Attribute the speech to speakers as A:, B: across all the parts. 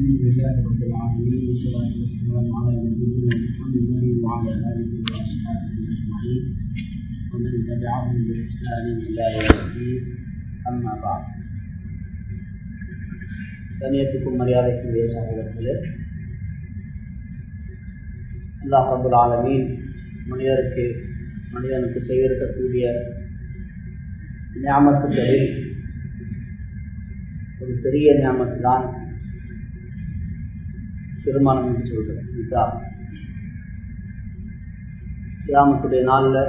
A: الحمد لله رب العالمين والصلاة والسلام على نبينا محمد وعلى آله وأصحابه أجمعين ومن تبعهم بإحسان إلى يوم الدين أما بعد கண்ணியத்துக்கும் மரியாதைக்குரிய சகோதரர்களே அல்லாஹ் ரபுல் ஆலமீன் மனிதருக்கு மனிதனுக்கு செய்திருக்கக்கூடிய ஞாபகத்துகளில் ஒரு பெரிய ஞாபகத்து தான் திருமணம் என்று சொல்கிறேன் நிக்கா கிராமத்துடைய நாளில்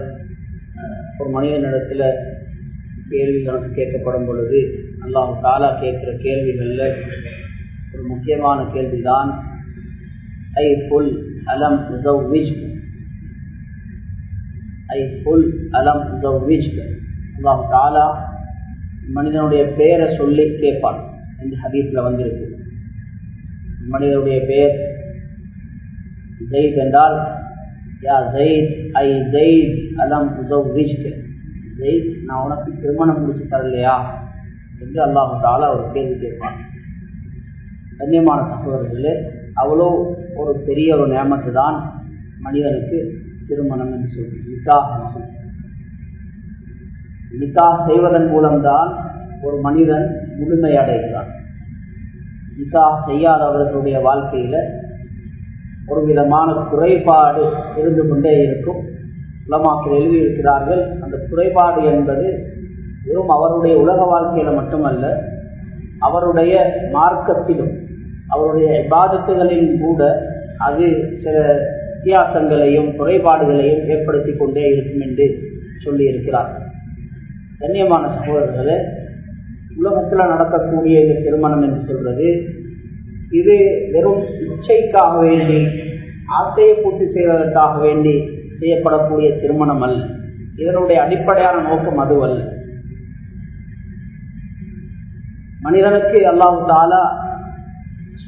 A: ஒரு மனிதனிடத்தில் கேள்வி கணக்கு கேட்கப்படும் பொழுது அல்லாஹு தாலா கேட்குற கேள்விகளில் ஒரு முக்கியமான கேள்வி தான் ஐ புல் அலம் உசவ்விஜ் ஐ புல் அலம் உசவ்விஜ் அல்லாஹ் தாலா மனிதனுடைய பெயரை சொல்லி கேட்பான். என்று ஹதீஸில் வந்திருக்கு. மனிதனுடைய பெயர் ஜெயித் என்றால் யா ஜெயித் ஐ ஜெயித் அலம் உசவ்விஜ் ஜெயித் நான் உனக்கு திருமணம் முடிச்சு தரலையா? என்று அல்லாஹு தாலா ஒரு கேள்வி கேட்பான். கண்ணியமான சகோதரர்களே அவ்வளோ ஒரு பெரிய ஒரு நேமத்து தான் மனிதனுக்கு திருமணம் என்று சொல்றது நிக்கா என்று சொல்றது நிக்கா செய்வதன் மூலம்தான் ஒரு மனிதன் முழுமையடைகிறான் அடைகிறான் செய்யாதவர்களுடைய வாழ்க்கையில் ஒரு விதமான குறைபாடு இருந்து கொண்டே இருக்கும். உலமாக்கள் எழுதியிருக்கிறார்கள் அந்த குறைபாடு என்பது வெறும் அவருடைய உலக வாழ்க்கையில் மட்டுமல்ல அவருடைய மார்க்கத்திலும் அவருடைய பாதத்துகளிலும் கூட அது சில வித்தியாசங்களையும் குறைபாடுகளையும் ஏற்படுத்தி கொண்டே இருக்கும் என்று சொல்லியிருக்கிறார் கண்ணியமான சகோதரர்களே உலகத்தில் நடக்கக்கூடிய இந்த திருமணம் என்று சொல்றது இது வெறும் இச்சைக்காக வேண்டி ஆசையை பூர்த்தி செய்வதற்காக வேண்டி செய்யப்படக்கூடிய திருமணம் அல்ல. இதனுடைய அடிப்படையான நோக்கம் அதுவல்ல. மனிதனுக்கு அல்லாஹு தாலா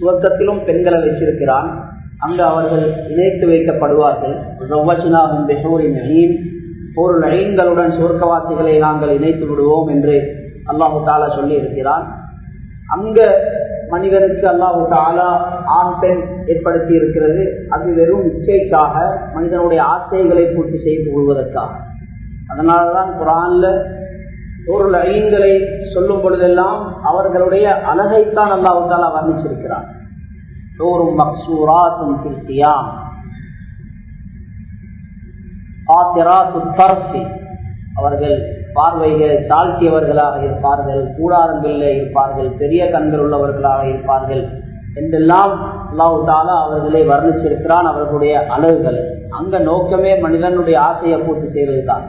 A: சுவர்க்கத்திலும் பெண்களை வச்சிருக்கிறான். அங்கு அவர்கள் இணைத்து வைக்கப்படுவார்கள். ஒரு நயன்களுடன் சுவர்க்கவாசிகளை நாங்கள் இணைத்து விடுவோம் என்று அல்லாஹு தாலா சொல்லி இருக்கிறான் அங்க மனிதனுக்கு அல்லாஹு தாலா ஆண் பெண் ஏற்படுத்தி இருக்கிறது அது வெறும் இச்சைக்காக மனிதனுடைய ஆசைகளை பூர்த்தி செய்து கொள்வதற்காக. அதனாலதான் குரான்ல ஒரு லைன்களை சொல்லும் பொழுதெல்லாம் அவர்களுடைய அழகைத்தான் அல்லாஹு தாலா வர்ணிச்சிருக்கிறான். தோறும் மக்சூராத்தும் கிருத்தியாம் அவர்கள் பார்வைகளை தாழ்த்தியவர்களாக இருப்பார்கள் கூடாரங்களில் இருப்பார்கள் பெரிய கண்கள் உள்ளவர்களாக இருப்பார்கள் என்றெல்லாம் அல்லாஹு தாலா அவர்களை வர்ணிச்சிருக்கிறான் அவர்களுடைய அழகுகள் அங்க நோக்கமே மனிதனுடைய ஆசையை பூர்த்தி செய்வதுதான்.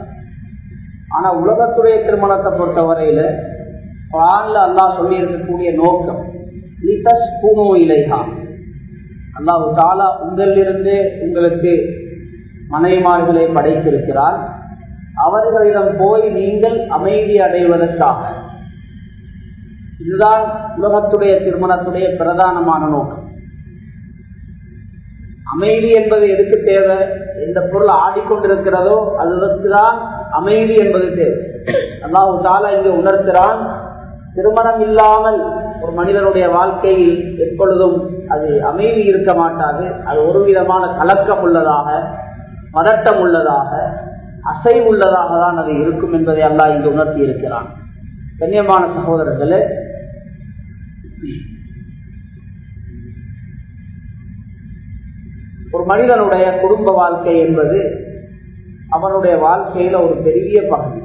A: ஆனா உலகத்துடைய திருமணத்தை பொறுத்தவரையில குரான்ல அல்லாஹ் சொல்லி இருக்கக்கூடிய நோக்கம் அல்லாஹு தாலா உங்களிலிருந்து உங்களுக்கு மனைவிமார்களை படைத்திருக்கிறார். அவர்களிடம் போய் நீங்கள் அமைதி அடைவதற்காக. இதுதான் உலகத்துடைய திருமணத்துடைய பிரதானமான நோக்கம். அமைதி என்பது எதுக்கு தேவை? எந்த பொருள் ஆடிக்கொண்டிருக்கிறதோ அதுதான் அமைதி என்பது தேவை. அல்லாஹு தாலா இங்கு உணர்கிறான் திருமணம் இல்லாமல் ஒரு மனிதனுடைய வாழ்க்கையில் எப்பொழுதும் அது அமைதி இருக்க மாட்டாது. அது ஒரு விதமான கலக்கம் உள்ளதாக பதட்டம் உள்ளதாக அசைவுள்ளதாக தான் அது இருக்கும் என்பதை அல்லாஹ் இங்கு உணர்த்தி இருக்கிறான். கண்ணியமான சகோதரர்களே ஒரு மனிதனுடைய குடும்ப வாழ்க்கை என்பது அவனுடைய வாழ்க்கையில ஒரு பெரிய பகுதி.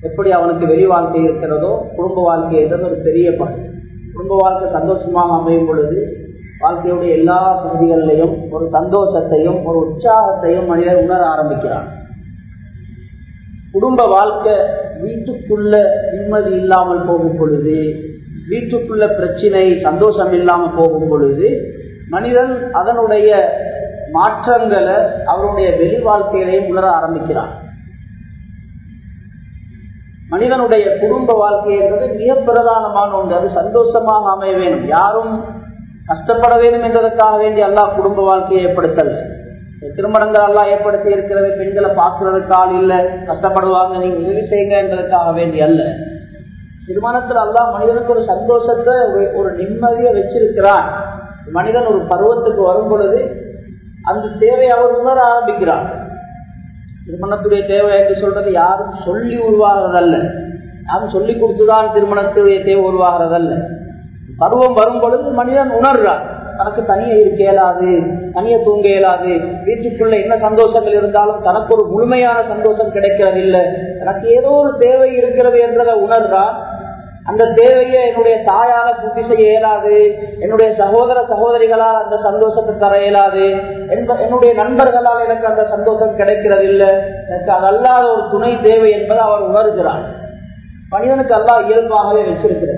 A: எப்படி அவனுக்கு வெளி வாழ்க்கை இருக்கிறதோ குடும்ப வாழ்க்கை என்றது ஒரு பெரிய பகுதி. குடும்ப வாழ்க்கை சந்தோஷமாக அமையும் பொழுது வாழ்க்கையுடைய எல்லா பகுதிகளிலையும் ஒரு சந்தோஷத்தையும் ஒரு உற்சாகத்தையும் மனிதர் உணர ஆரம்பிக்கிறான் குடும்ப வாழ்க்கை வீட்டுக்குள்ள நிம்மதி இல்லாமல் போகும் பொழுது வீட்டுக்குள்ள பிரச்சனை சந்தோஷம் இல்லாமல் போகும் பொழுது மனிதன் அதனுடைய மாற்றங்களை அவருடைய வெளி வாழ்க்கையிலையும் உணர ஆரம்பிக்கிறான் மனிதனுடைய குடும்ப வாழ்க்கை என்பது மிக பிரதானமான ஒன்று. அது சந்தோஷமாக அமைய வேணும் யாரும் கஷ்டப்பட வேண்டும் என்பதற்காக வேண்டி அல்லாஹ் குடும்ப வாழ்க்கையை ஏற்படுத்தல. திருமணங்கள் எல்லாம் ஏற்படுத்தி இருக்கிறது பெண்களை பார்க்கறதுக்கு ஆள் இல்லை கஷ்டப்படுவாங்க நீங்க உதவி செய்யுங்க என்பதற்காக வேண்டி அல்ல. திருமணத்துல எல்லாம் மனிதனுக்கு ஒரு சந்தோஷத்தை ஒரு நிம்மதியை வச்சிருக்கிறான் மனிதன் ஒரு பருவத்துக்கு வரும் பொழுது அந்த தேவை அவர் உணர ஆரம்பிக்கிறான் திருமணத்துடைய தேவை என்று சொல்றது யாரும் சொல்லி உருவாகிறதல்ல. யாரும் சொல்லி கொடுத்துதான் திருமணத்துடைய தேவை உருவாகிறதல்ல. பருவம் வரும் பொழுது மனிதன் உணர்றான். தனக்கு தனியே இருக்க இயலாது தனியே தூங்க இயலாது. வீட்டுக்குள்ள என்ன சந்தோஷங்கள் இருந்தாலும் தனக்கு ஒரு முழுமையான சந்தோஷம் கிடைக்கிறது இல்லை எனக்கு ஏதோ ஒரு தேவை இருக்கிறது என்றதை உணர்றான். அந்த தேவையை என்னுடைய தாயால பூர்த்தி செய்ய இயலாது. என்னுடைய சகோதர சகோதரிகளால் அந்த சந்தோஷத்தை தர இயலாது. என்னுடைய நண்பர்களால் எனக்கு அந்த சந்தோஷம் கிடைக்கிறது இல்லை எனக்கு அது அல்லாத ஒரு துணை தேவை என்பதை அவர் உணர்கிறார். மனிதனுக்கு அல்லா இயல்பாகவே வச்சிருக்கிறார்.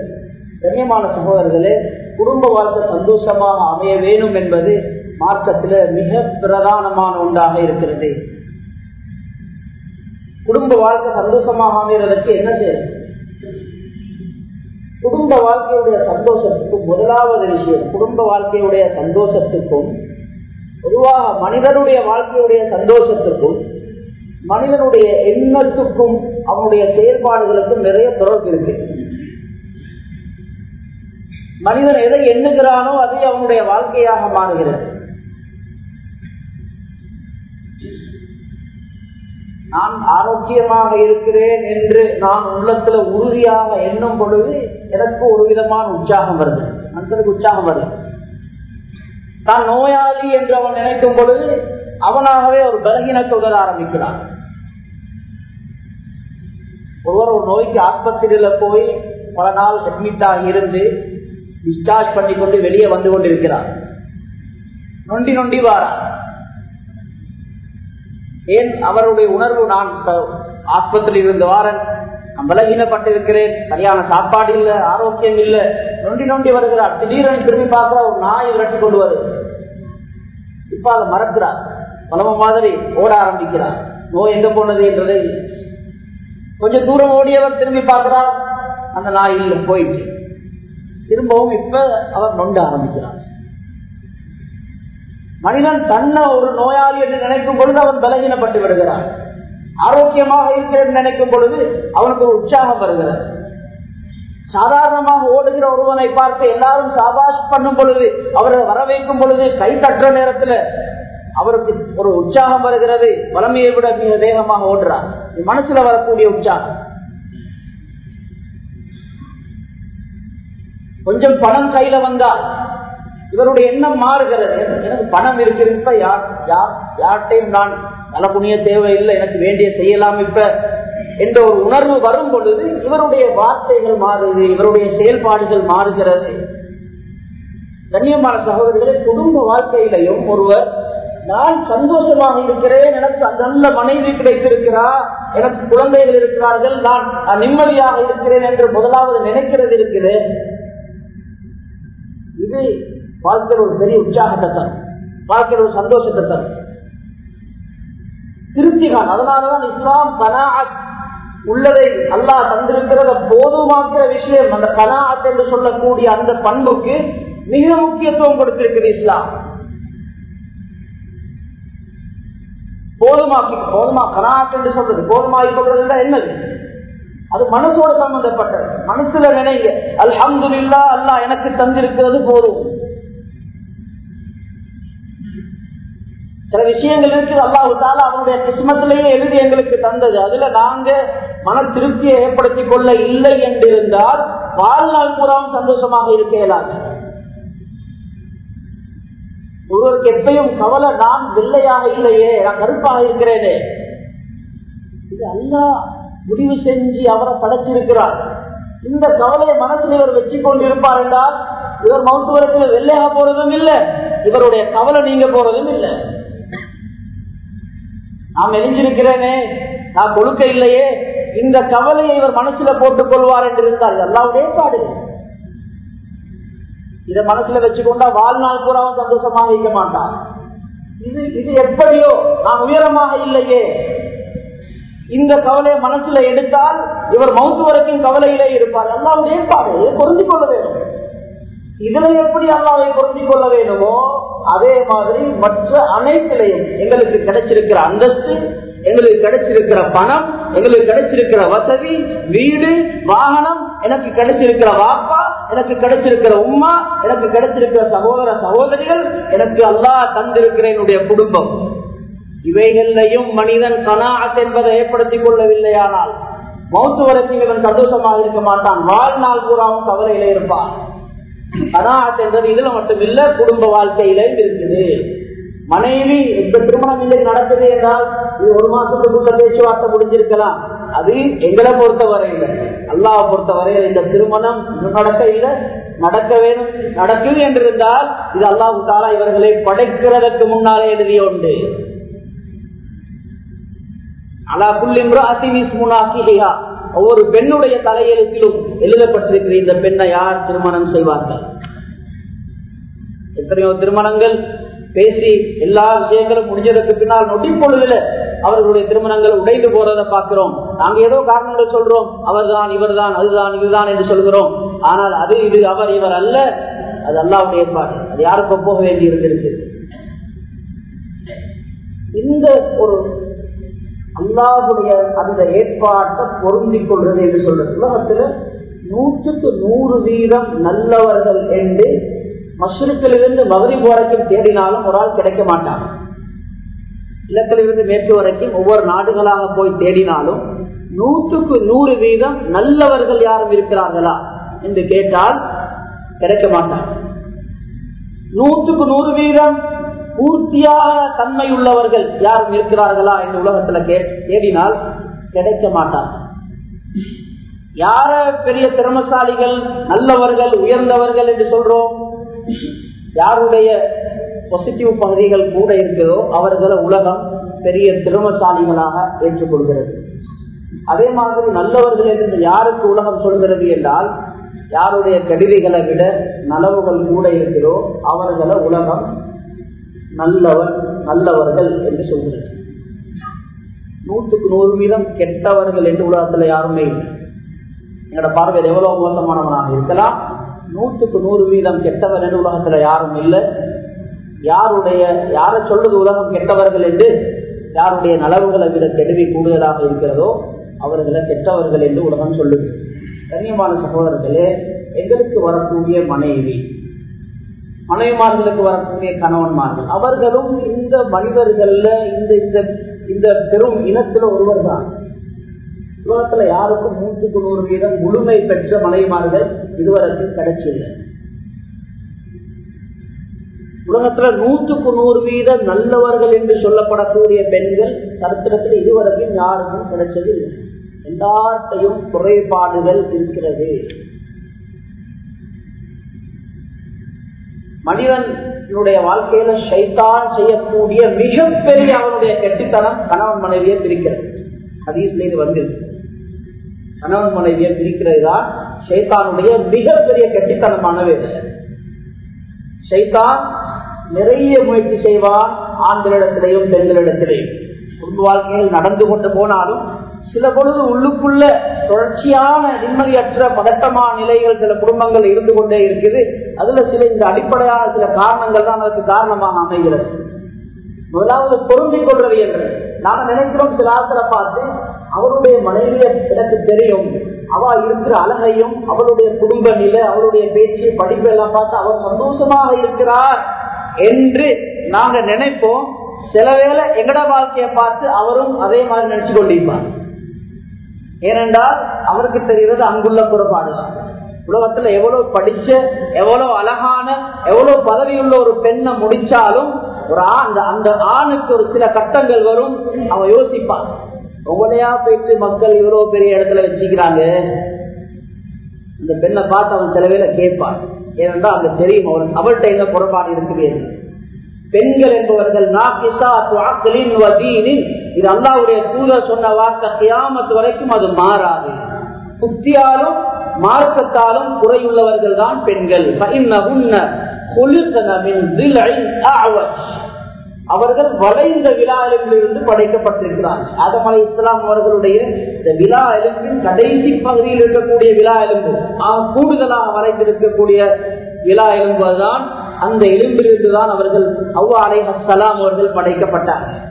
A: கண்ணியமான சகோதரர்களே குடும்ப வாழ்க்கை சந்தோஷமாக அமைய வேணும் என்பது மார்க்கத்தில் மிக பிரதானமான ஒன்றாக இருக்கிறது. குடும்ப வாழ்க்கை சந்தோஷமாக அமைகிறதுக்கு என்ன செய்யறது? குடும்ப வாழ்க்கையுடைய சந்தோஷத்துக்கும் முதலாவது விஷயம் குடும்ப வாழ்க்கையுடைய சந்தோஷத்துக்கும் பொதுவாக மனிதனுடைய வாழ்க்கையுடைய சந்தோஷத்துக்கும் மனிதனுடைய எண்ணத்துக்கும் அவனுடைய செயல்பாடுகளுக்கும் நிறைய தொடர்பு இருக்கு. மனிதன் எதை எண்ணுகிறானோ அது அவனுடைய வாழ்க்கையாக மாறுகிறது. நான் ஆரோக்கியமாக இருக்கிறேன் என்று நான் உள்ளத்துல உறுதியாக எண்ணும் பொழுது எனக்கு ஒரு விதமான உற்சாகம் வருது. மனசுக்கு உற்சாகம் வருது. தான் நோயாளி என்று அவன் நினைக்கும் பொழுது அவனாகவே ஒரு பலகீனத்தை உணர ஆரம்பிக்கிறான். ஒருவர் ஒரு நோய்க்கு ஆஸ்பத்திரியில போய் பல நாள் அட்மிட் ஆகி இருந்து டிஸ்சார்ஜ் பண்ணி கொண்டு வெளியே வந்து கொண்டிருக்கிறார். நொண்டி நொண்டி வாரார் ஏன் அவருடைய உணர்வு நான் ஆஸ்பத்திரியில் இருந்து வாரன்? நான் பலகீனப்பட்டிருக்கிறேன். சரியான சாப்பாடு இல்ல ஆரோக்கியம் இல்ல. நொண்டி நொண்டி வருகிறார். திடீரென திரும்பி பார்க்கிற ஒரு நாயை விரட்டி கொண்டு வருது. இப்ப அதை மறக்கிறார். பலம மாதிரி ஓட ஆரம்பிக்கிறார். நோய் எங்க போனது என்றதை கொஞ்சம் தூரம் ஓடியவர் திரும்பி பார்க்கிறார். அந்த நாய் இல்லை போயிட்டு திரும்பவும் இப்ப அவர் நொண்ட ஆரம்பிக்கிறார். மனிதன் தன்னை ஒரு நோயாளி என்று நினைக்கும் பொழுது அவன் பலகீனப்பட்டு விடுகிறான். ஆரோக்கியமாக இருக்கிறேன் நினைக்கும் பொழுது அவனுக்கு ஒரு உற்சாகம் வருகிறது. சாதாரணமாக ஓடுகிற ஒருவனை பார்த்து எல்லாரும் சாபாஷ் பண்ணும் பொழுது அவரை வர வைக்கும் பொழுது கை தட்டுற நேரத்தில் அவருக்கு ஒரு உற்சாகம் வருகிறது. வளமையை விட மிக வேகமாக ஓடுறார். மனசுல வரக்கூடிய உற்சாகம். கொஞ்சம் பணம் கையில வந்தால் இவருடைய எண்ணம் மாறுகிறது. எனக்கு பணம் இருக்கிறது இப்ப யார் யார் யார்கிட்டையும் நான் நல்ல புண்ணிய தேவையில்லை. எனக்கு வேண்டிய செய்யலாம் இப்ப என்ற ஒரு உணர்வு வரும் பொழுது இவருடைய வார்த்தைகள் மாறுது. இவருடைய செயல்பாடுகள் மாறுகிறது. கண்ணியமான சகோதரர்களே குடும்ப வாழ்க்கையிலையும் ஒருவர் நான் சந்தோஷமாக இருக்கிறேன். எனக்கு நல்ல மனைவி கிடைத்திருக்கிறா. எனக்கு குழந்தைகள் இருக்கிறார்கள். நான் நிம்மதியாக இருக்கிறேன் என்று முதலாவது நினைக்கிறது இருக்கிறேன் இது வாழ்க்கையில் ஒரு பெரிய உற்சாகத்தை தரும். வாழ்க்கையில் ஒரு சந்தோஷத்தை தரும். திருப்திகான் அதனாலதான் இஸ்லாம் கனாத் உள்ளதை அல்லாஹ் தந்திருக்கிறத போதுமாக்கிற விஷயம். அந்த கனாத் என்று சொல்லக்கூடிய அந்த பண்புக்கு மிக முக்கியத்துவம் கொடுத்திருக்கிறது இஸ்லாம். போதுமாக்கி போதுமா கனாத் என்று சொல்றது. போதுமாக்கி கொள்றது என்னது? அது மனசோட சம்பந்தப்பட்டது. மனசுல நினைங்க. அல்ஹம்துல்லா அல்லாஹ் எனக்கு தந்திருக்கிறது போதும். சில விஷயங்கள் இருக்குது. அல்லாஹால அவனுடைய கிஸ்மத்திலேயே எழுதி எங்களுக்கு தந்தது. அதுல நாங்க மன திருப்தியை ஏற்படுத்தி கொள்ள இல்லை என்று இருந்தால் வாழ்நாள் பூராவும் சந்தோஷமாக இருக்க இயலாது. ஒருவருக்கு எப்பயும் கவலை நான் வெள்ளையாக இல்லையே நான் கருப்பாக இருக்கிறேனே. இது அல்லா முடிவு செஞ்சு அவரை படைச்சிருக்கிறார். இந்த கவலையை மனசில் இவர் வச்சு கொண்டிருப்பார் என்றால் இவர் மௌத்துவரத்தில் வெள்ளையாக போறதும் இல்லை இவருடைய கவலை நீங்க போறதும் இல்லை. நான் எரிஞ்சிருக்கிறேனே நான் கொழுக்க இல்லையே இந்த கவலையை இவர் மனசுல போட்டுக் கொள்வார் என்று இருந்தால் எல்லாருடைய பாடு இதை மனசுல வச்சுக்கொண்டா வாழ்நாள் பூராவும் சந்தோஷமாக இருக்க மாட்டார். இது இது எப்படியோ நான் உயரமாக இல்லையே இந்த கவலையை மனசுல எடுத்தால் இவர் மவுத்து வரைக்கும் கவலையிலே இருப்பார். எல்லாம் ஏற்பாடு பொருந்திக் கொள்ள வேண்டும். இதுல எப்படி அல்லாவை பொருந்திக் கொள்ள வேண்டுமோ அதே மாதிரி மற்ற அனைத்திலையும் எங்களுக்கு கிடைச்சிருக்கிற அந்தஸ்து எங்களுக்கு கிடைச்சிருக்கிற பணம் எங்களுக்கு கிடைச்சிருக்கிற வசதி வீடு வாகனம் எனக்கு கிடைச்சிருக்கிற வாப்பா எனக்கு கிடைச்சிருக்கிற உம்மா எனக்கு கிடைச்சிருக்கிற சகோதர சகோதரிகள் எனக்கு அல்லாஹ் தந்திருக்கிற என்னுடைய குடும்பம். இவைகளையும் மனிதன் கனாத் என்பதை ஏற்படுத்திக் கொள்ளவில்லையானால் மௌத்து வரைக்கும் இவன் சந்தோஷமாக இருக்க மாட்டான். வாழ்நாள் பூராவும் கவலையில இருப்பான். கனாத் என்பது இதுல மட்டும் இல்ல குடும்ப வாழ்க்கையில இருக்குது. மனைவி எந்த திருமணம் இல்லை நடக்குது என்றால் இது ஒரு மாசத்துக்குள்ள பேச்சுவார்த்தை முடிஞ்சிருக்கலாம். அது எங்களை பொறுத்தவரை இல்லை அல்லாவை பொறுத்தவரையில் இந்த திருமணம் நடக்க இல்லை நடக்க வேணும் நடக்கும் என்றிருந்தால் இது அல்லாஹு தாலா இவர்களை படைக்கிறதற்கு முன்னாலே எழுதிய உண்டு ஒவ்வொரு பெண்ணுடைய தலையெழுத்திலும் எழுதப்பட்டிருக்கிற இந்த பெண்ணை யார் திருமணம் செய்வார்கள்? எத்தனையோ திருமணங்கள் பேசி எல்லா விஷயங்களும் முடிஞ்சதற்கு பின்னால் நொடிப்பொழுதுல அவர்களுடைய திருமணங்கள் உடைந்து போறதை பார்க்கிறோம். நாங்க ஏதோ காரணங்கள் சொல்றோம். அவர்தான் இவர்தான் அதுதான் இதுதான் என்று சொல்கிறோம். ஆனால் அது இது அவர் இவர் அல்ல. அது அல்லாவுடைய ஏற்பாடு. அது யாருக்கும் போக வேண்டி இருந்திருக்கு இந்த ஒரு அல்லாவுடைய அந்த ஏற்பாட்டை பொருந்திக் கொள்றது என்று சொல்றது. உலகத்துல நூற்றுக்கு நூறு வீதம் நல்லவர்கள் என்று மஷ்ருக்கிலிருந்து மகரிப் வரைக்கும் தேடினாலும் ஒரு ஆள் கிடைக்க மாட்டாங்க இல்லத்திலிருந்து மேற்கு வரைக்கும் ஒவ்வொரு நாடுகளாக போய் தேடினாலும் நூற்றுக்கு நூறு வீதம் நல்லவர்கள் யாரும் இருக்கிறார்களா என்று கேட்டால் கிடைக்க மாட்டாங்க நூற்றுக்கு நூறு வீதம் பூர்த்தியாக தன்மை உள்ளவர்கள் யாரும் இருக்கிறார்களா இந்த உலகத்துல தேடினால் கிடைக்க மாட்டார். யார பெரிய திறமசாலிகள் நல்லவர்கள் உயர்ந்தவர்கள் என்று சொல்றோம்? யாருடைய பாசிட்டிவ் பகுதிகள் கூட இருக்கிறதோ அவர்களை உலகம் பெரிய திறமசாலிகளாக ஏற்றுக்கொள்கிறது. அதே மாதிரி நல்லவர்கள் என்று யாருக்கு உலகம் சொல்கிறது என்றால் யாருடைய கடிதைகளை விட நலவுகள் கூட இருக்கிறோ அவர்களை உலகம் நல்லவர் நல்லவர்கள் என்று சொல்கிறது. நூற்றுக்கு நூறு வீதம் கெட்டவர்கள் என்று உலகத்துல யாருமே இல்லை. எங்களோட பார்வையில் எவ்வளவு மோசமானவனாக இருக்கலாம். நூற்றுக்கு நூறு வீதம் கெட்டவர் என்று உலகத்துல யாரும் இல்லை. யாருடைய யாரை சொல்றது உலகம் கெட்டவர்கள் என்று? யாருடைய நலவுகளை விட கெடுதி கூடுதலாக இருக்கிறதோ அவர்களை கெட்டவர்கள் என்று உலகம் சொல்லுது. கண்ணியமான சகோதரர்களே எங்களுக்கு வரக்கூடிய மனைவி மனைவிமார்களுக்கு வரக்கூடிய கணவன்மார்கள். அவர்களும் இந்த மனிதர்கள்ல இந்த இந்த இந்த பெரும் இனத்துல ஒருவர் தான். உலகத்துல யாருக்கும் நூற்றுக்கு நூறு வீதம் முழுமை பெற்ற மனைவிமார்கள் இதுவரைக்கும் கிடைச்சது உலகத்துல நூற்றுக்கு நூறு வீத நல்லவர்கள் என்று சொல்லப்படக்கூடிய பெண்கள் சரித்திரத்தில் இதுவரைக்கும் யாருக்கும் கிடைச்சது இல்லை எல்லாத்தையும் குறைபாடுகள் இருக்கிறது. மனிதனுடைய வாழ்க்கையில சைத்தான் செய்யக்கூடிய மிகப்பெரிய அவனுடைய கெட்டித்தனம் கணவன் மனைவியை பிரிக்கிறது. அதிக இது வந்திருக்கு. கணவன் மனைவியை பிரிக்கிறது தான் சைத்தானுடைய மிகப்பெரிய கெட்டித்தனமான வேலை சைத்தான் நிறைய முயற்சி செய்வான் ஆண்களிடத்திலையும் பெண்களிடத்திலையும். குடும்ப வாழ்க்கையில் நடந்து கொண்டு போனாலும் சில பொழுது உள்ளுக்குள்ள தொடர்ச்சியான நிம்மதியற்ற பதட்டமான நிலைகள் சில குடும்பங்கள் இருந்து கொண்டே இருக்குது. அதுல சில இந்த அடிப்படையான சில காரணங்கள் தான் அதற்கு காரணமாக அமைகிறது. முதலாவது பொருந்திக் கொள்றது என்று. நாம நினைக்கிறோம் சில ஆத்துல பார்த்து அவருடைய மனைவிய எனக்கு தெரியும். அவ இருக்கிற அழகையும் அவளுடைய குடும்ப நிலை அவளுடைய பேச்சு படிப்பு எல்லாம் பார்த்து அவர் சந்தோஷமாக இருக்கிறார் என்று நாங்க நினைப்போம். சில வேளை எங்கட வாழ்க்கையை பார்த்து அவரும் அதே மாதிரி நினைச்சு கொண்டிருப்பார். ஏனென்றால் அவருக்கு தெரிகிறது அங்குள்ள குறைபாடு உலகத்துல எவ்வளவு படிச்ச எவ்வளவு அழகான எவ்வளவு பதவியுள்ள ஒரு பெண்ணை முடிச்சாலும் ஒரு ஆண் அந்த ஆணுக்கு ஒரு சில கட்டங்கள் வரும் அவன் யோசிப்பான். உங்களையா போயிட்டு மக்கள் இவ்வளவு பெரிய இடத்துல வச்சுக்கிறாங்க? இந்த பெண்ணை பார்த்து அவன் சில வேலை கேட்பான். ஏனென்றால் அங்க தெரியும் அவன் அவள்கிட்ட என்ன குறைபாடு இருக்குது பெண்கள் என்பவர்கள் இது அல்லாவுடைய தூதர் சொன்ன வார்த்தை கியாமத்து வரைக்கும் அது மாறாது. புத்தியாலும் மார்க்கத்தாலும் குறையுள்ளவர்கள் தான் பெண்கள். அவர்கள் வளைந்த விழா எலும்பிலிருந்து படைக்கப்பட்டிருக்கிறார்கள் ஆதமலை இஸ்லாம் அவர்களுடைய இந்த விழா எலும்பின் கடைசி பகுதியில் இருக்கக்கூடிய விழா எலும்பு கூடுதலாக வரைந்திருக்கக்கூடிய விழா எலும்புதான் அந்த எலும்பிலிருந்துதான் அவர்கள் அவ்வா அலை அஸ்லாம் அவர்கள் படைக்கப்பட்டார்கள்.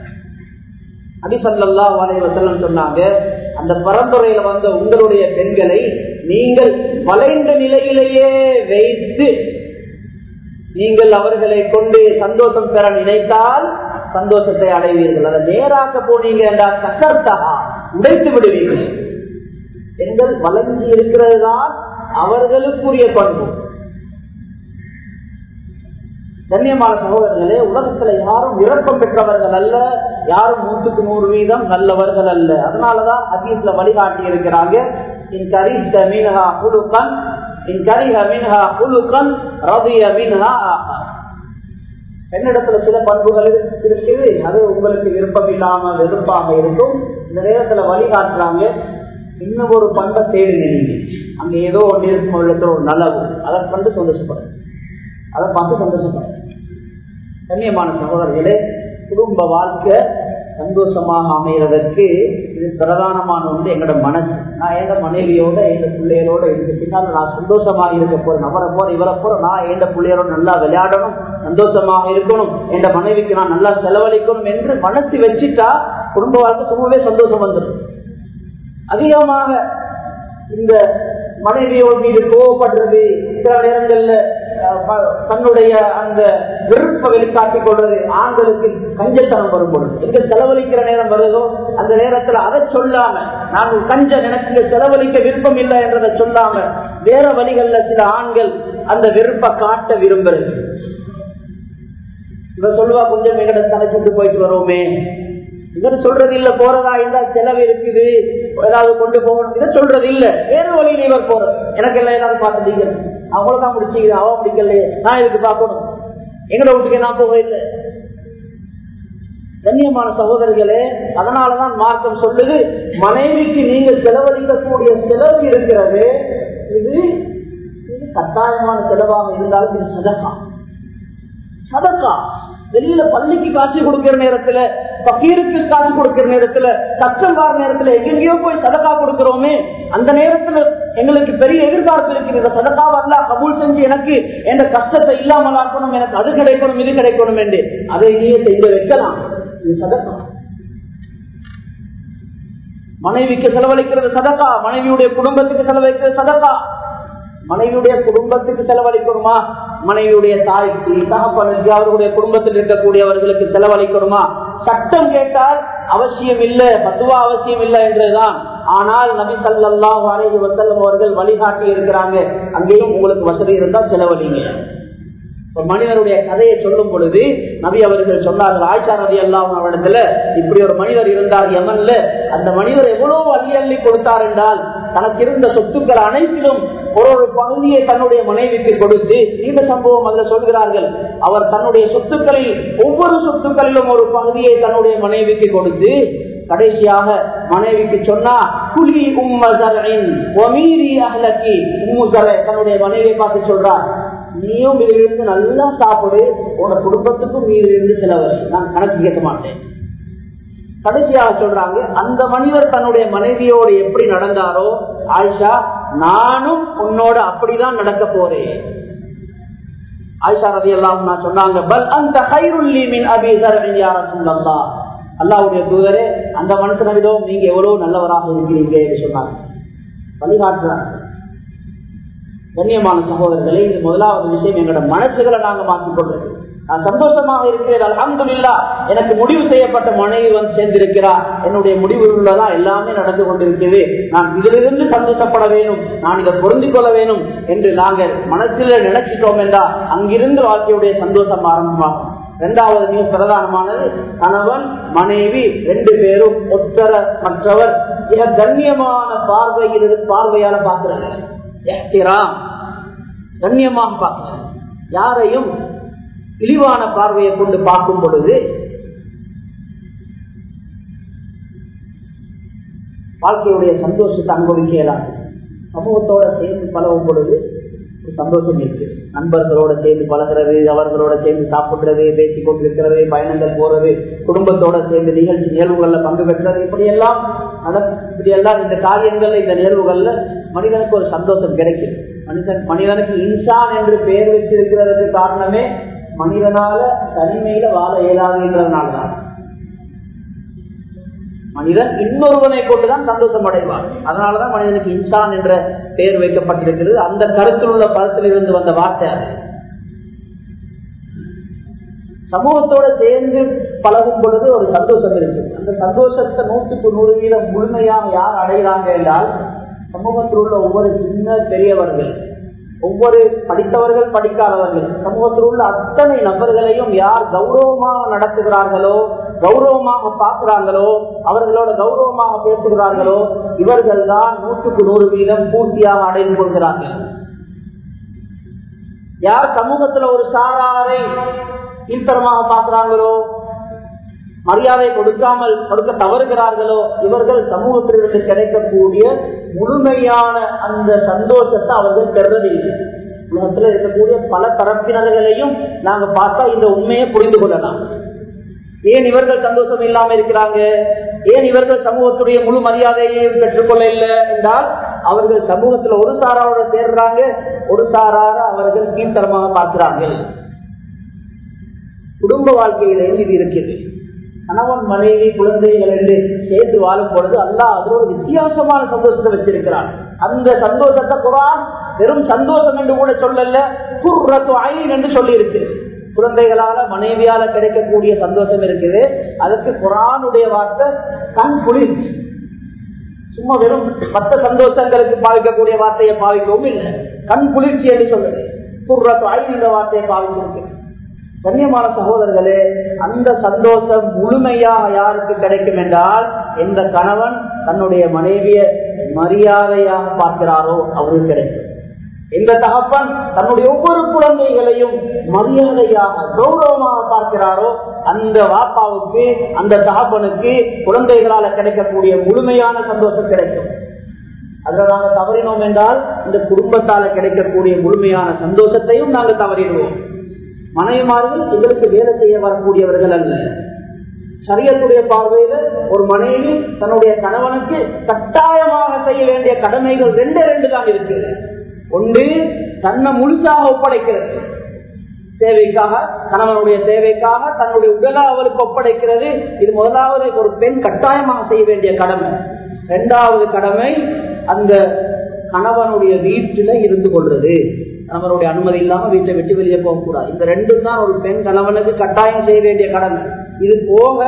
A: அபிசல்லா அலை வசலம் சொன்னாங்க அந்த பரம்பரையில வந்த உங்களுடைய பெண்களை நீங்கள் வளைந்த நிலையிலேயே வைத்து நீங்கள் அவர்களை கொண்டு சந்தோஷம் பெற நினைத்தால் சந்தோஷத்தை அடைவீர்கள். அதை நேராக்க போனீங்க என்றால் கசர்த்தகா உடைத்து விடுவீர்கள். எங்கள் வளர்ந்து இருக்கிறது தான் அவர்களுக்குரிய பண்பு. கண்ணியமான சகோதரர்களே உலகத்துல யாரும் விருப்பம் பெற்றவர்கள் அல்ல யாரும் நூற்றுக்கு நூறு வீதம் நல்லவர்கள் அல்ல. அதனாலதான் ஹதீஸ்ல வழிகாட்டி இருக்கிறாங்க என் கரி மீனஹா குழுக்கன் என் கரி மின்ஹா குழுக்கன் ரவி மின்ஹா ஆஹா. சில பண்புகள் இருக்குது அது உங்களுக்கு விருப்பம் இல்லாம வெறுப்பாக இருக்கும். இந்த நேரத்துல வழிகாட்டுறாங்க இன்னும் ஒரு பண்பை தேடுங்க நீங்க. அங்க ஏதோ ஒன்று இருக்கும் ஒரு அதை கண்டு சந்தோஷப்படுங்க. அதை பார்த்து சந்தோஷப்படுங்க. கண்ணியமான சகோதரர்களே குடும்ப வாழ்க்கை சந்தோஷமாக அமைகிறதற்கு இது பிரதானமான ஒன்று எங்களோட மனசு. நான் எந்த மனைவியோட எந்த பிள்ளைகளோட இதுக்கு பின்னால் நான் சந்தோஷமாக இருக்க போறேன். அவரை போற இவரை போற நான் எந்த பிள்ளைகளோட நல்லா விளையாடணும் சந்தோஷமாக இருக்கணும் எந்த மனைவிக்கு நான் நல்லா செலவழிக்கணும் என்று மனசு வச்சுட்டா குடும்ப வாழ்க்கை சும்மாவே சந்தோஷம் வந்துடும் அதிகமாக இந்த மனைவியோட மீது கோவப்படுறது சில நேரங்கள்ல தன்னுடைய அந்த விருப்ப வெளிக்காட்டிக் கொள்றது ஆண்களுக்கு கஞ்சத்தனம் வரும் பொழுது. எங்க செலவழிக்கிற நேரம் வருதோ அந்த நேரத்துல அதை சொல்லாம நான் கஞ்ச எனக்கு செலவழிக்க விருப்பம் இல்லை என்றதை சொல்லாம வேற வழிகள்ல சில ஆண்கள் அந்த விருப்ப காட்ட விரும்புறது. இவ சொல்லுவா கொஞ்சம் எங்கட தலைச்சுட்டு போயிட்டு வருவோமே இவர் சொல்றது இல்ல போறதா இருந்தா செலவு இருக்குது. ஏதாவது கொண்டு போகணும். இதை சொல்றது இல்ல வேற வழியில இவர் போறது எனக்கு எல்லாம் ஏதாவது பார்த்துட்டீங்க அவங்களும் தான் முடிச்சுக்கிறேன் அவன் பிடிக்கலையே நான் இதுக்கு பார்க்கணும். எங்கட வீட்டுக்கு நான் போக இல்லை கண்ணியமான சகோதரர்களே அதனாலதான் மார்க்கம் சொல்லுது மனைவிக்கு நீங்க செலவழிக்கக்கூடிய செலவு இருக்கிறது இது கட்டாயமான செலவாக இருந்தாலும் இது சதக்கா. சதக்கா. வெளியில பள்ளிக்கு காட்சி கொடுக்கிற நேரத்துல பக்கீருக்கு காட்சி கொடுக்கிற நேரத்துல கஷ்டம் வார நேரத்துல எங்கெங்கயோ போய் சதக்கா கொடுக்கிறோமே அந்த நேரத்துல எங்களுக்கு பெரிய எதிர்பார்ப்பு இருக்கிறது இந்த சதக்காவல்ல கபூல் செஞ்சு எனக்கு எந்த கஷ்டத்தை இல்லாமல் ஆக்கணும் எனக்கு அது கிடைக்கணும் இது கிடைக்கணும் என்று அதை நீயே செய்து வைக்கலாம். இது சதக்கா. மனைவிக்கு செலவழிக்கிறது சதக்கா. மனைவியுடைய குடும்பத்துக்கு செலவழிக்கிறது சதக்கா. மனைவியுடைய குடும்பத்துக்கு செலவழிக்கணுமா? மனைவியுடைய தாய்க்கு தகப்பனுக்கு அவர்களுடைய குடும்பத்தில் இருக்கக்கூடியவர்களுக்கு செலவழிக்கணுமா? சட்டம் கேட்டால் அவசியம் இல்லை பத்துவா அவசியம் இல்லை என்றுதான் ஆனால் நபி சல்லாஹ் அலைஹி வசல்லம் அவர்கள் வழிகாட்டி இருக்கிறாங்க. அங்கேயும் உங்களுக்கு வசதி இருந்தால் செலவழிங்க. மனிதருடைய கதையை சொல்லும் பொழுது நபி அவர்கள் சொன்னார்கள் ஆயிஷா நதி எல்லாம் அவரிடத்துல இப்படி ஒரு மனிதர் இருந்தார் எமன்ல அந்த மனிதர் எவ்வளவு அள்ளி அள்ளி கொடுத்தார் என்றால் தனக்கு இருந்த சொத்துக்கள் அனைத்திலும் ஒரு ஒரு பகுதியை தன்னுடைய மனைவிக்கு கொடுத்து இந்த சம்பவம் அதில் சொல்கிறார்கள். அவர் தன்னுடைய சொத்துக்களில் ஒவ்வொரு சொத்துக்களிலும் ஒரு பகுதியை தன்னுடைய மனைவிக்கு கொடுத்து கடைசியாக மனைவிக்கு சொன்னா குலி உம்மசரின் ஒமீரி தன்னுடைய மனைவியை பார்த்து சொல்றார் நீயும் இதிலிருந்து நல்லா சாப்பிடு உன குடும்பத்துக்கும் இதிலிருந்து செலவு. நான் கணக்கு கேட்க மாட்டேன். கடைசியாக சொல்றாங்க அந்த மனிதர் தன்னுடைய மனைவியோடு எப்படி நடந்தாரோ ஆயிஷா நானும் உன்னோட அப்படிதான் நடக்க போறேன். ஆயிஷா ரதி எல்லாம் நான் சொன்னாங்க பல் அந்த கைருள்ளி மின் அபிசர் சொல்லலாம் அல்லாவுடைய தூதரே அந்த மனுஷனிடம் நீங்க எவ்வளவு நல்லவராக இருக்கிறீங்க என்று சொன்னாங்க. வழிகாட்டுறாங்க. கண்ணியமான சகோதரர்களே இது முதலாவது விஷயம். எங்களோட மனசுகளை நாங்க மாற்றிக்கொண்டது நான் சந்தோஷமாக இருக்கிறேன் அலமதுல்லா எனக்கு முடிவு செய்யப்பட்ட மனைவி வந்து சேர்ந்திருக்கிறார். என்னுடைய முடிவுள்ளதான் எல்லாமே நடந்து கொண்டிருக்கிறது. நான் இதிலிருந்து சந்தோஷப்பட வேணும் நான் இதை பொருந்திக் கொள்ள வேணும் என்று நாங்கள் மனசில் நினைச்சிட்டோம் என்றால் அங்கிருந்து வாழ்க்கையுடைய சந்தோஷம் ஆரம்பமாகும். இரண்டாவது மிக பிரதானமானது கணவன் மனைவி ரெண்டு பேரும் ஒத்தர மற்றவர் மிக கண்ணியமான பார்வையில் பார்வையால பார்க்கிறாங்க கண்ணியமாக பார்க்கிறாங்க யாரையும் இழிவான பார்வையை கொண்டு பார்க்கும் பொழுது வாழ்க்கையுடைய சந்தோஷத்தை அனுபவிக்கலாம் சமூகத்தோட சேர்ந்து பழகும் பொழுது சந்தோஷம் இருக்கு. நண்பர்களோட சேர்ந்து பழகிறது அவர்களோட சேர்ந்து சாப்பிடுறது பேசிக் கொண்டிருக்கிறது பயணங்கள் போறது குடும்பத்தோட சேர்ந்து நிகழ்ச்சி நிகழ்வுகள்ல பங்கு பெற்றது இப்படி எல்லாம் இப்படி எல்லாம் இந்த காரியங்கள்ல இந்த நிகழ்வுகள்ல மனிதனுக்கு ஒரு சந்தோஷம் கிடைக்கும் மனிதன் மனிதனுக்கு இன்சான் என்று பெயர் வச்சிருக்கிறதுக்கு காரணமே மனிதனால தனிமையில வாழ இயலாதுன்றதுனாலதான் மனிதன் இன்னொருவனை கொண்டுதான் சந்தோஷம் அடைவான் அதனாலதான் மனிதனுக்கு இன்சான் என்ற பெயர் வைக்கப்பட்டிருக்கிறது. அந்த கருத்தில் உள்ள பதத்திலிருந்து வந்த வார்த்தை அது. சமூகத்தோட சேர்ந்து பழகும் பொழுது ஒரு சந்தோஷம் இருக்கு. அந்த சந்தோஷத்தை நூற்றுக்கு நூறு வீதம் முழுமையாக யார் அடைகிறாங்க என்றால் சமூகத்தில் உள்ள ஒவ்வொரு சின்ன பெரியவர்கள் ஒவ்வொரு படித்தவர்கள் படிக்காதவர்கள் சமூகத்தில் உள்ள அத்தனை நபர்களையும் யார் கௌரவமாக நடத்துகிறார்களோ கௌரவமாக பார்க்கிறாங்களோ அவர்களோட கௌரவமாக பேசுகிறார்களோ இவர்கள் தான் நூற்றுக்கு நூறு வீதம் பூர்த்தியாக அடைந்து கொள்கிறார்கள். யார் சமூகத்துல ஒரு சாராரை கீழ்த்தரமாக பார்க்கிறாங்களோ மரியாதை கொடுக்காமல் கொடுக்க தவறுகிறார்களோ இவர்கள் சமூகத்திலிருந்து கிடைக்கக்கூடிய முழுமையான அந்த சந்தோஷத்தை அவர்கள் பெறதில்லை உலகத்தில் இருக்கக்கூடிய பல தரப்பினர்களையும் நாங்க பார்த்தா இந்த உண்மையை புரிந்து கொள்ளலாம். ஏன் இவர்கள் சந்தோஷம் இல்லாம இருக்கிறாங்க? ஏன் இவர்கள் சமூகத்துடைய முழு மரியாதையை பெற்றுக்கொள்ள இல்லை என்றால் அவர்கள் சமூகத்துல ஒரு சாராவோட சேர்றாங்க ஒரு சாரார அவர்கள் கீழ்த்தரமாக பார்க்கிறார்கள். குடும்ப வாழ்க்கையிலையும் இது இருக்கிறது? கணவன் மனைவி குழந்தைகள் என்று சேர்த்து வாழும் பொழுது அல்லா அதில் ஒரு வித்தியாசமான சந்தோஷத்தை வச்சிருக்கிறான். அந்த சந்தோஷத்தை குரான் வெறும் சந்தோஷம் என்று கூட சொல்லல குர்ரத்து ஐன் என்று சொல்லி இருக்கிறது குழந்தைகளால மனைவியால கிடைக்கக்கூடிய சந்தோஷம் இருக்குது. அதற்கு குரானுடைய வார்த்தை கண் குளிர்ச்சி. சும்மா வெறும் மற்ற சந்தோஷங்களுக்கு பாவிக்கக்கூடிய வார்த்தையை பாவிக்கவும் இல்லை. கண் குளிர்ச்சி என்று சொல்றது. குர்ரத்து ஐன் வார்த்தையை பாவிச்சிருக்கு. கண்ணியமான சகோதரர்களே அந்த சந்தோஷம் முழுமையாக யாருக்கு கிடைக்கும் என்றால் எந்த கணவன் தன்னுடைய மனைவிய மரியாதையாக பார்க்கிறாரோ அவருக்கு கிடைக்கும். இந்த தகப்பன் தன்னுடைய ஒவ்வொரு குழந்தைகளையும் மரியாதையாக கௌரவமாக பார்க்கிறாரோ அந்த வாப்பாவுக்கு அந்த தகப்பனுக்கு குழந்தைகளால கிடைக்கக்கூடிய முழுமையான சந்தோஷம் கிடைக்கும். அதுல நாங்க தவறினோம் என்றால் இந்த குடும்பத்தால கிடைக்கக்கூடிய முழுமையான சந்தோஷத்தையும் நாங்கள் தவறிடுவோம். மனைவிமார்கள் எங்களுக்கு வேலை செய்ய வரக்கூடியவர்கள் அல்ல. சரியத்துடைய பார்வையில ஒரு மனைவி தன்னுடைய கணவனுக்கு கட்டாயமாக செய்ய வேண்டிய கடமைகள் ரெண்டு ரெண்டு தான் இருக்குது ஒன்று தன்னை முழுசாக ஒப்படைக்கிறது. தேவைக்காக கணவனுடைய தேவைக்காக தன்னுடைய உடலை அவருக்கு ஒப்படைக்கிறது. இது முதலாவது ஒரு பெண் கட்டாயமாக செய்ய வேண்டிய கடமை. இரண்டாவது கடமை அந்த கணவனுடைய வீட்டில இருந்து கொள்றது கணவனுடைய அனுமதி இல்லாம வீட்டை விட்டு வெளியே போகக்கூடாது. இந்த ரெண்டும் தான் ஒரு பெண் கணவனுக்கு கட்டாயம் செய்ய வேண்டிய கடமை. இது போக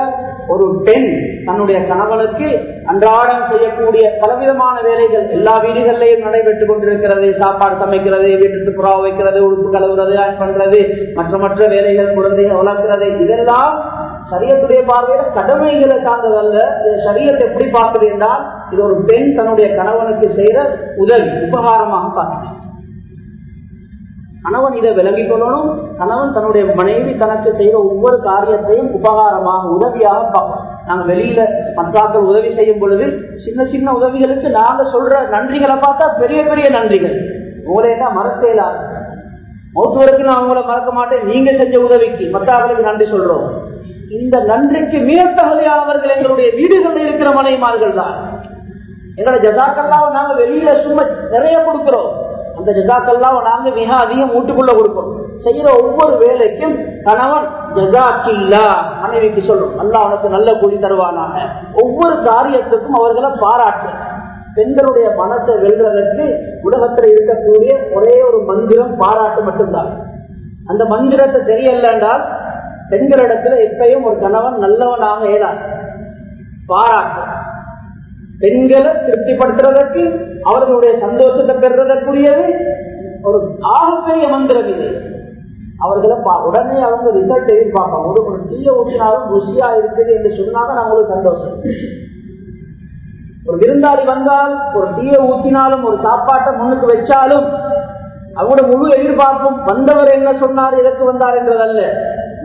A: ஒரு பெண் தன்னுடைய கணவனுக்கு அன்றாடம் செய்யக்கூடிய பலவிதமான வேலைகள் எல்லா வீடுகளிலையும் நடைபெற்றுக் கொண்டிருக்கிறது. சாப்பாடு சமைக்கிறது வீட்டுக்கு புறா வைக்கிறது உடுப்பு கழுவுறது பண்றது மற்ற மற்ற வேலைகள் குழந்தைகள் வளர்க்கிறது. இதெல்லாம் சரியத்துடைய பார்வையில கடமைகளை சார்ந்ததல்ல. சரியத்தை எப்படி பார்க்குது என்றால் இது ஒரு பெண் தன்னுடைய கணவனுக்கு செய்யற உதவி உபகாரமாக பார்க்கிறேன் கணவன் இதை விளங்கிக் கொள்ளணும். கணவன் தன்னுடைய மனைவி தனக்கு செய்யற ஒவ்வொரு காரியத்தையும் உபகாரமாக உதவியாக பார்ப்போம் நாங்க வெளியில மற்றாக்கள் உதவி செய்யும் பொழுது சின்ன சின்ன உதவிகளுக்கு நாங்க சொல்ற நன்றிகளை பார்த்தா பெரிய பெரிய நன்றிகள். உங்களை என்ன மறக்கலாம் மௌத்து வரைக்கும் நான் உங்களை மறக்க மாட்டேன். நீங்க செஞ்ச உதவிக்கு மற்றாக்களுக்கு நன்றி சொல்றோம். இந்த நன்றிக்கு மிக தகுதியானவர்கள் எங்களுடைய வீடுகளில் இருக்கிற மனைவிமார்கள் தான். எங்களை ஜசாக்கெல்லாம் நாங்க வெளியில சும்மா நிறைய கொடுக்கிறோம். அந்த ஜசாக்கெல்லாம் நாங்க மிக அதிகம் வீட்டுக்குள்ள கொடுப்போம். செய்யற ஒவ்வொரு வேலைக்கும் கணவன் ஜசாக்கில்லா மனைவிக்கு சொல்லும். அல்லா அவனுக்கு நல்ல கூலி தருவானாக. ஒவ்வொரு காரியத்துக்கும் அவர்களை பாராட்டு. பெண்களுடைய மனத்தை வெல்வதற்கு உலகத்தில் இருக்கக்கூடிய ஒரே ஒரு மந்திரம் பாராட்டு மட்டும்தான். அந்த மந்திரத்தை தெரியல என்றால் பெண்களிடத்துல எப்பயும் ஒரு கணவன் நல்லவனாக ஏதா பாராட்டு. பெண்களை திருப்திப்படுத்துறதற்கு அவர்களுடைய சந்தோஷத்தை பெறுறதற்குரியது ஒரு ஆகப்பெரிய மந்திரம் இது. அவர்களை உடனே அவங்க ரிசல்ட் எதிர்பார்ப்பாங்க ஒரு ஒரு டீயை ஊற்றினாலும் ருசியா இருக்குது என்று சொன்னாங்க அவங்களுக்கு சந்தோஷம். ஒரு விருந்தாளி வந்தால் ஒரு டீயை ஊற்றினாலும் ஒரு சாப்பாட்டை முன்னுக்கு வச்சாலும் அவங்களோட முழு எதிர்பார்ப்பும் வந்தவர் என்ன சொன்னார் எதற்கு வந்தார் என்றதல்ல.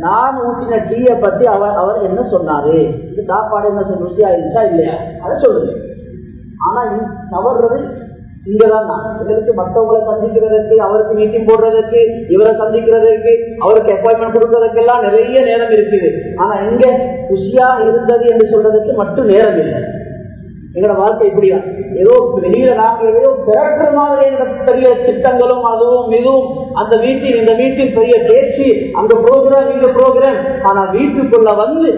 A: நான் ஊற்றின டீயை பத்தி அவர் அவர் என்ன சொன்னாரு? இந்த சாப்பாடு என்ன சொன்ன ருசியா இருந்துச்சா இல்லையா? அதை சொல்லுங்க. ஆனா தவறுறது இங்கதான் தான். எங்களுக்கு மற்றவங்களை சந்திக்கிறதுக்கு அவருக்கு மீட்டிங் போடுறதுக்கு இவரை சந்திக்கிறதுக்கு அவருக்கு அப்பாயின்மெண்ட் கொடுக்கறதுக்கெல்லாம் நிறைய நேரம் இருக்குது. ஆனா இங்க குஷியா இருந்தது என்று சொல்றதுக்கு மட்டும் நேரம் இல்லை. எங்களோட வாழ்க்கை இப்படியா? ஏதோ வெளியில நாங்கள் ஏதோ திரட்டுற மாதிரி பெரிய திட்டங்களும் அதுவும் இதுவும் அந்த வீட்டில் இந்த வீட்டில் பெரிய பேச்சு அந்த ப்ரோக்ராம் இந்த ப்ரோக்ராம் ஆனா வீட்டுக்குள்ள வந்து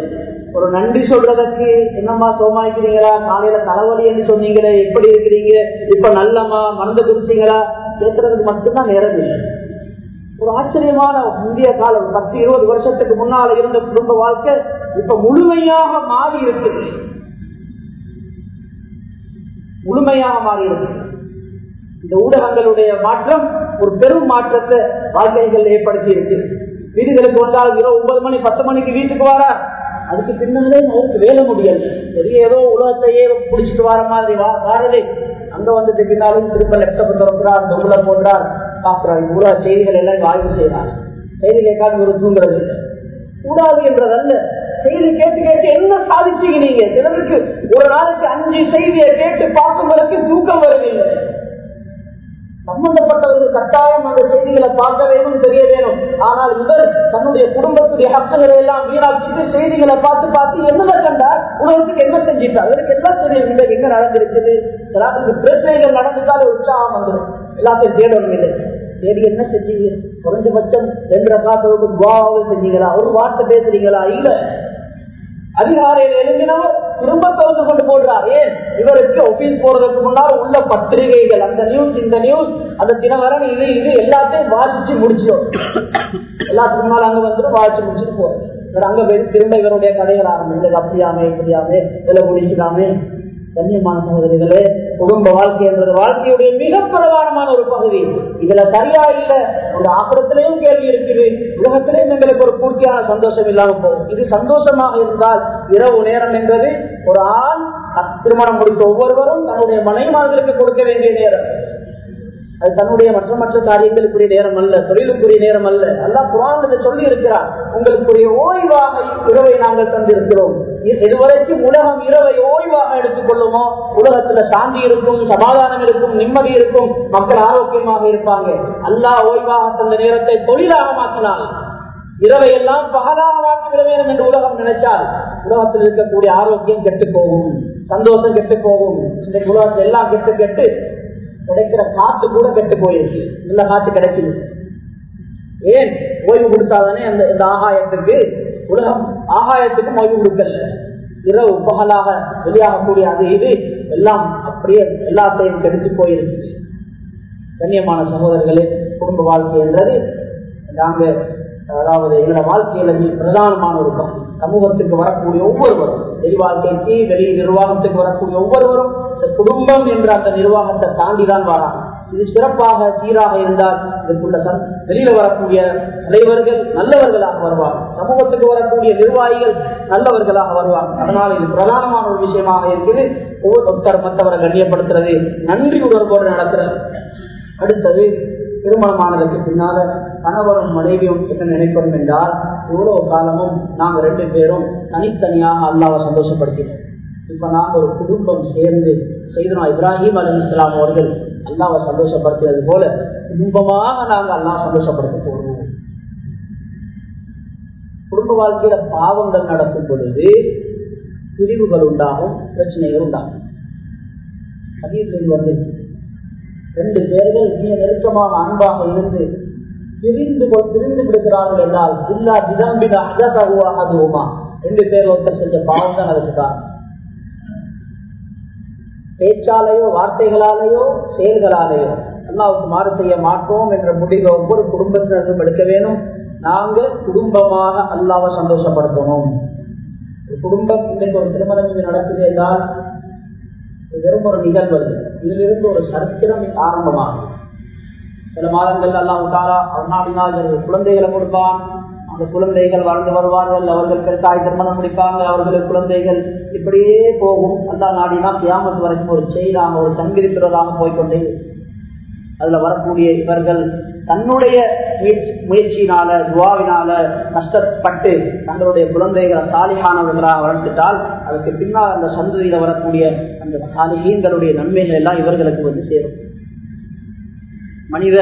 A: ஒரு நன்றி சொல்றதுக்கு என்னம்மா சோமாய்க்கிறீங்களா காலையில தலைவலி என்று சொன்னீங்களே எப்படி இருக்கிறீங்க? இப்ப நல்லம்மா மறந்து குடிச்சீங்களா? கேட்கறதுக்கு மட்டும்தான் நேரம் இல்லை. ஒரு ஆச்சரியமான முந்தைய காலம் பத்து இருபது வருஷத்துக்கு முன்னால இருந்த குடும்ப வாழ்க்கை இப்ப முழுமையாக மாறி இருக்குது முழுமையாக மாறி இருக்குது இந்த ஊடகங்களுடைய மாற்றம் ஒரு பெரும் மாற்றத்தை வாழ்க்கைகள் ஏற்படுத்தி இருக்கு. வீடுகளுக்கு வந்தால் இரவு ஒன்பது மணி பத்து மணிக்கு வீட்டுக்கு வர? அதுக்கு பின்னாலே அவருக்கு வேலை முடியல பெரிய ஏதோ உலகத்தையே பிடிச்சிட்டு வர மாதிரி வாரதே. அங்க வந்து திட்டினாலும் திரும்ப லேப்டாப் திறக்கிறார் தொகுல போன்றார் பார்க்கிறார் இவ்வளவு செய்திகள் எல்லாம் ஆய்வு செய்கிறார் செய்தி கேட்காம ஒரு தூங்குறது இல்லை. கூடாது என்றதல்ல. செய்தி கேட்டு கேட்டு என்ன சாதிச்சீங்க நீங்க? சிலருக்கு ஒரு நாளைக்கு அஞ்சு செய்தியை கேட்டு பார்க்கும்போது தூக்கம் வரவில்லை. சம்பந்தப்பட்டவர்கள் கட்டாயம் அந்த செய்திகளை பார்க்க வேண்டும் தெரிய வேணும். ஆனால் இவர் தன்னுடைய குடும்பத்துடைய ஹக்குகளை எல்லாம் வீணாக்கிட்டு செய்திகளை பார்த்து பார்த்து என்ன கண்டார்? உலகத்துக்கு என்ன செஞ்சிட்டார்? அவருக்கு எல்லாம் தெரியும். இந்த என்ன நடந்திருக்குது? எல்லாத்துக்கு பிரச்சனைகள் நடந்துட்டால் உற்சாகம் வந்துடும். எல்லாத்தையும் தேடணும் இல்லை. தேடி என்ன செஞ்சீங்க? குறைஞ்சபட்சம் ரெண்டு ரகாத்தோடு துவாவை செஞ்சீங்களா? ஒரு வார்த்தை பேசுறீங்களா? இல்ல. அதிகாரியில் எழுந்தினவர் திரும்ப திறந்து கொண்டு போடுறார். ஏன்? இவருக்கு ஆபீஸ் போறதுக்கு முன்னால் உள்ள பத்திரிகைகள் அந்த நியூஸ் இந்த நியூஸ் அந்த தினவரம் இது இது எல்லாத்தையும் வாசிச்சு முடிச்சிடும். எல்லாத்துக்கு முன்னால் அங்க வந்துட்டு வாசிச்சு முடிச்சுட்டு போறது அங்க போய் திரும்ப இவருடைய கதைகள் ஆரம்பிச்சு அப்படியாமே இப்படியாமே விலை முடிக்கலாமே கண்ணியமான சகோதரிகளே குடும்ப வாழ்க்கை என்பது வாழ்க்கையுடைய மிக பிரதானமான ஒரு பகுதி. இதுல சரியா இல்ல ஒரு ஆக்கிரத்திலையும் கேள்வி இருக்குது உலகத்திலையும் எங்களுக்கு ஒரு பூர்த்தியான சந்தோஷம் இல்லாம போகும். இது சந்தோஷமாக இருந்தால் இரவு நேரம் என்பது ஒரு ஆண் திருமணம் முடித்த ஒவ்வொருவரும் தன்னுடைய மனைமார்களுக்கு கொடுக்க வேண்டிய நேரம். அது தன்னுடைய மற்ற மற்ற காரியங்களுக்குரிய நேரம் அல்ல தொழிலுக்குரிய நேரம் அல்ல. எல்லாம் புராணத்தை சொல்லி இருக்கிறார் உங்களுக்குரிய ஓய்வாக இரவை நாங்கள் தந்திருக்கிறோம். இதுவரைக்கும் உலகம் இரவை ஓய்வாக எடுத்துக் கொள்ளுமோ? உலகத்துல சாந்தி இருக்கும் சமாதானம் இருக்கும் நிம்மதி இருக்கும் மக்கள் ஆரோக்கியமாக இருப்பாங்க. அல்லா ஓய்வாக தந்த நேரத்தை தொழிலாக மாற்றினால் இரவை எல்லாம் பகலாக மாற்றிவிட வேண்டும் என்று உலகம் நினைச்சால் உலகத்தில் இருக்கக்கூடிய ஆரோக்கியம் கெட்டு போகும் சந்தோஷம் கெட்டு போகும். இந்த உலகத்தில் எல்லாம் கெட்டு கெட்டு கிடைக்கிற காத்து கூட கெட்டு போயிருக்கு. நல்ல காத்து கிடைக்குது. ஏன் ஓய்வு கொடுத்தாதானே அந்த இந்த ஆகாயத்துக்கு உலகம் ஆகாயத்துக்கும் ஓய்வு கொடுக்கல. இரவு பகலாக வெளியாகக்கூடிய அது இது எல்லாம் அப்படியே எல்லாத்தையும் கெடுத்து போயிருக்கு கண்ணியமான சகோதரர்களே குடும்ப வாழ்க்கை என்றது நாங்க அதாவது எங்களோட வாழ்க்கையில மிக பிரதானமான ஒரு பகுதி சமூகத்துக்கு வரக்கூடிய ஒவ்வொருவரும் வெளி வாழ்க்கைக்கு வெளி நிர்வாகத்துக்கு வரக்கூடிய ஒவ்வொருவரும் இந்த குடும்பம் என்ற அந்த நிர்வாகத்தை தாண்டிதான் வராங்க. இது சிறப்பாக சீராக இருந்தால் இதற்குள்ள வெளியில வரக்கூடிய தலைவர்கள் நல்லவர்களாக வருவார்கள். சமூகத்துக்கு வரக்கூடிய நிர்வாகிகள் நல்லவர்களாக வருவார்கள். அதனால் இது பிரதானமான ஒரு விஷயமாக இருக்குது. ஒவ்வொருத்தர் மற்றவரை கண்ணியப்படுத்துறது நன்றி உணர்வோடு நடத்துறது. அடுத்தது திருமணமானதற்கு பின்னால கணவரும் மனைவியும் என்ன நினைக்கிறோம் என்றால் இவ்வளவு காலமும் நாங்க ரெண்டு பேரும் தனித்தனியாக அல்லாவை சந்தோஷப்படுத்தினோம் இப்ப நாங்க ஒரு குடும்பம் சேர்ந்து செய்தோம் இப்ராஹிம் அலி இஸ்லாம் அவர்கள் அல்லாவை சந்தோஷப்படுத்தியது போல இன்பமாக நாங்க அல்லா சந்தோஷப்படுத்த போடுவோம் குடும்ப வாழ்க்கையில பாவங்கள் நடக்கும் பொழுது பிரிவுகள் உண்டாகும் பிரச்சனைகள் உண்டாகும். அதில் வந்துச்சு ரெண்டு பேர்கள் மிக நெருக்கமாக அன்பாக இருந்து பிரிந்து பிரிந்து விடுகிறார்கள் என்றால் இல்லா திதம்பிட அகதகுவாகுமா ரெண்டு பேர் ஒருத்தர் செஞ்ச பாவம் தான் அதுக்கு காரணம். பேச்சாலேயோ வார்த்தைகளாலேயோ செயல்களாலேயோ. அல்லாவுக்கு மாறு செய்ய மாட்டோம் என்ற முடிவை ஒவ்வொரு குடும்பத்தினருக்கும் எடுக்க வேணும். நாங்க குடும்பமாக அல்லாவை சந்தோஷப்படுத்தணும். ஒரு குடும்பம் இன்றைக்கு ஒரு திருமணம் இங்கு நடக்குது என்றால் வெறும் ஒரு நிகழ்வு இதிலிருந்து ஒரு சரித்திரம் ஆரம்பமாகும் சில மாதங்கள் எல்லாம் உண்டாரா அருணாடினால் குழந்தைகளை கொடுப்பான். அந்த குழந்தைகள் வளர்ந்து வருவார்கள் அவர்கள் தாய் திருமணம் முடிப்பாங்க அவர்களுக்கு குழந்தைகள் இப்படியே போகும். அல்லா நாடினா கியாமத்து வரைக்கும் ஒரு செயலாக ஒரு சங்கிரித்துறதாக போய்கொண்டே அதுல வரக்கூடிய இவர்கள் தன்னுடைய முயற்சியினால துவாவினால கஷ்டப்பட்டு தங்களுடைய குழந்தைகளை சாலிகானவர்களாக வளர்த்துட்டால் அதுக்கு பின்னால் அந்த சந்ததியில வரக்கூடிய அந்த சாலிகீன்களுடைய நன்மைகள் எல்லாம் இவர்களுக்கு வந்து சேரும். மனித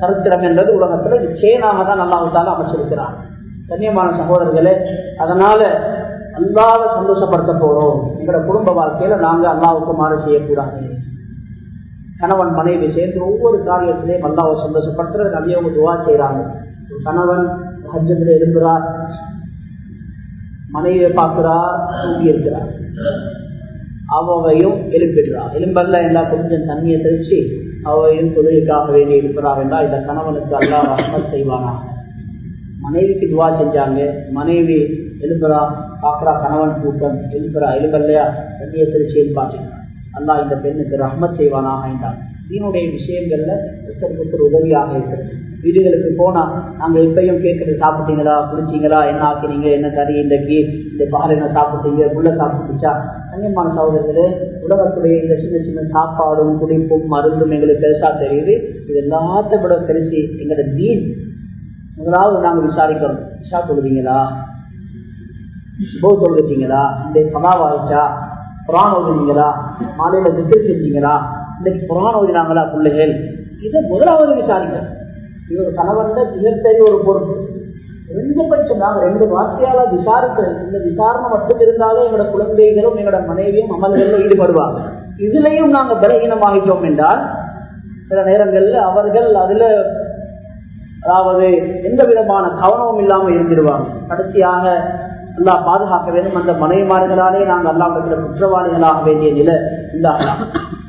A: சரித்திரம் என்பது உலகத்துல நிச்சயமாக தான் அல்லாவுத்தால அமைச்சிருக்கிறான். கண்ணியமான சகோதரர்களே அதனால அல்லாவை சந்தோஷப்படுத்த போறோம் எங்களோட குடும்ப வாழ்க்கையில நாங்க அல்லாவுக்கு மாறு செய்யக்கூடாது. கணவன் மனைவி சேர்ந்து ஒவ்வொரு காரியத்திலையும் அல்லாவை சந்தோஷப்படுத்துறது நிறைய துவா செய்யறாங்க கணவன் ஹஜ்ஜத்துல எழும்புறார் மனைவியை பார்க்கிறார் தூங்கி இருக்கிறார். அவையும் எழுப்பிடுறார். எலும்பல்ல எல்லாம் கொஞ்சம் தண்ணியை தெளிச்சு அவையும் தொழிலுக்காக வேண்டி இருக்கிறார் என்றால் இந்த கணவனுக்கு அல்லா ரஹ்மத் செய்வானா? மனைவிக்கு துவா செஞ்சாங்க. மனைவி எழுப்புறா பாக்குறா கணவன் கூட்டம் எழுப்புறா எழுப்பல்லையா தண்ணியை திருச்சியில் எழுப்பாட்டினார் அல்லா இந்த பெண்ணுக்கு ரஹ்மத் செய்வானா? என்றான். இதனுடைய விஷயங்கள்ல ஒருத்தருக்கு ஒருத்தர் உதவியாக இருக்கிறது. வீடுகளுக்கு போனா நாங்க எப்பயும் கேட்கறது சாப்பிட்டீங்களா? குடிச்சீங்களா? என்ன ஆக்கினீங்க? என்ன கறி இன்றைக்கு இந்த பால் என்ன சாப்பிட்டீங்க புள்ள சாப்பிட்டுச்சா? கண்ணியமான சகோதரர்களே உலகத்துடைய இந்த சின்ன சின்ன சாப்பாடும் குடிப்பும் மருந்தும் எங்களுக்கு பெருசா தெரியுது. இது எல்லாத்த விட பெருசு எங்களோட தீன் முதலாவது நாங்க விசாரிக்கிறோம். விஷா தொழுதீங்களா? சுபோ தொழுதீங்களா இந்த கதாவாயிச்சா புராணம் ஓதுனீங்களா? மாலையில திக்கல் செஞ்சீங்களா? இன்னைக்கு புராணம் ஓதினாங்களா? பிள்ளைகள். இதை முதலாவது விசாரிக்கிறோம். இது ஒரு கணவன் மிகப்பெரிய ஒரு பொறுப்பு ரெண்டு பட்சம் ரெண்டு வார்த்தையால விசாரிக்கிறோம் இந்த விசாரணை மட்டும் இருந்தாலும் எங்களோட குழந்தைகளும் எங்களோட மனைவியும் அமல்களில் ஈடுபடுவாங்க. இதுலயும் நாங்கள் பலகீனமாகிட்டோம் என்றால் சில நேரங்களில் அவர்கள் அதுல அதாவது எந்த விதமான கவனமும் இல்லாமல் இருந்துருவாங்க. கடைசியாக அல்லா பாதுகாக்க வேண்டும். அந்த மனைவிமார்களாலே நாங்கள் அல்லாவிடத்தில் குற்றவாளிகளாக வேண்டிய நிலை உண்டாகலாம்.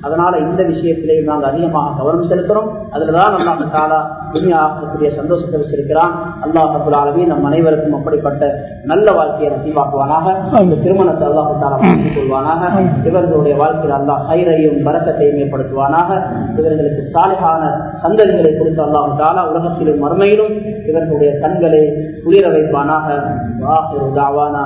A: அதனால இந்த விஷயத்திலேயும் நாங்கள் அதிகமாக கவனம் செலுத்துறோம். அதுலதான் அல்லாஹ் தாலா துணியாகக்கூடிய சந்தோஷத்தை வச்சிருக்கிறான். அல்லாஹ் அபுல் ஆலமி நம் அனைவருக்கும் அப்படிப்பட்ட நல்ல வாழ்க்கையை நசீவாக்குவானாக. இந்த திருமணத்தை அல்லாஹ் தாலா மாற்றிக் கொள்வானாக இவர்களுடைய வாழ்க்கையில் அல்லாஹ் ஹைரையும் வரக்கத்தையும் ஏற்படுத்துவானாக. இவர்களுக்கு சாலையான சந்ததிகளை கொடுத்து அல்லாஹ் தாலா உலகத்திலும் மறுமையிலும் இவர்களுடைய கண்களை குளிர வைப்பானாக. வாஹிரு தாவானா.